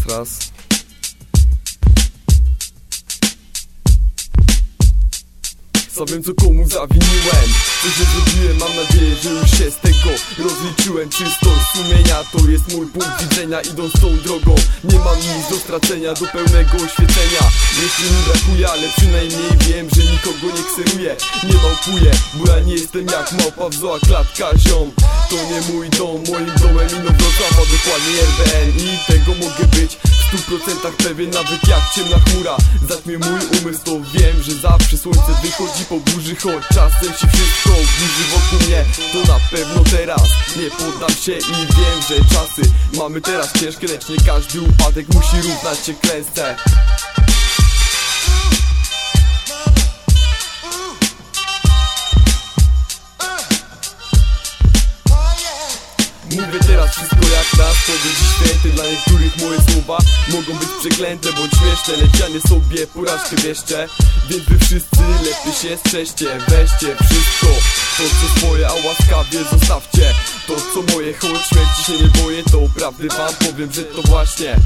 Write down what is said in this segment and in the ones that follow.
atrás. Co wiem co komu zawiniłem. Co się zrobiłem, mam nadzieję, że już się z tego rozliczyłem. Czystość sumienia to jest mój punkt widzenia. Idąc tą drogą nie mam nic do stracenia Do pełnego oświecenia. Jeśli mi brakuje, ale przynajmniej wiem, że nikogo nie kseruję. Nie małpuję, bo ja nie jestem jak małpa w zoa klatka ziom. To nie mój dom, moim domem ino Wrocław, a dokładnie RBN I tego mogę być stu procentach pewien Nawet jak ciemna chmura. Zatmie mój umysł To wiem, że zawsze słońce wychodzi po burzy Choć czasem się wszystko burzy wokół mnie. To na pewno teraz nie poddam się i wiem, że czasy mamy teraz ciężkie Lecz nie każdy upadek musi równać się klęsce Mówię teraz wszystko jak raz To dziś święty dla niektórych moje słowa Mogą być przeklęte bądź śmieszne Lecz ja nie sobie porażkę wieszczę. Więc wy wszyscy lepiej się strzeżcie. Weźcie wszystko To co swoje, a łaskawie zostawcie. To co moje, choć śmierci się nie boję To prawdy wam powiem, że to właśnie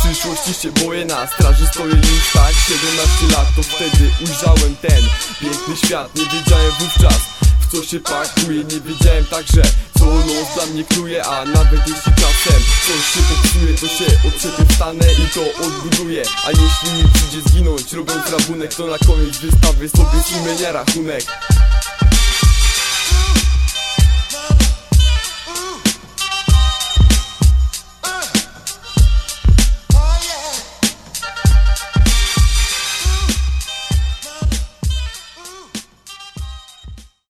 przyszłości się boję, na straży stoję już tak 17 lat, to wtedy ujrzałem ten piękny świat. Nie wiedziałem wówczas w co się pakuje Nie wiedziałem także los dla mnie knuje A nawet jeśli czasem coś się popsuje To się od siebie wstanę i to odbuduję. A jeśli mi przyjdzie zginąć robiąc rabunek To na koniec wystawię sobie sumienia rachunek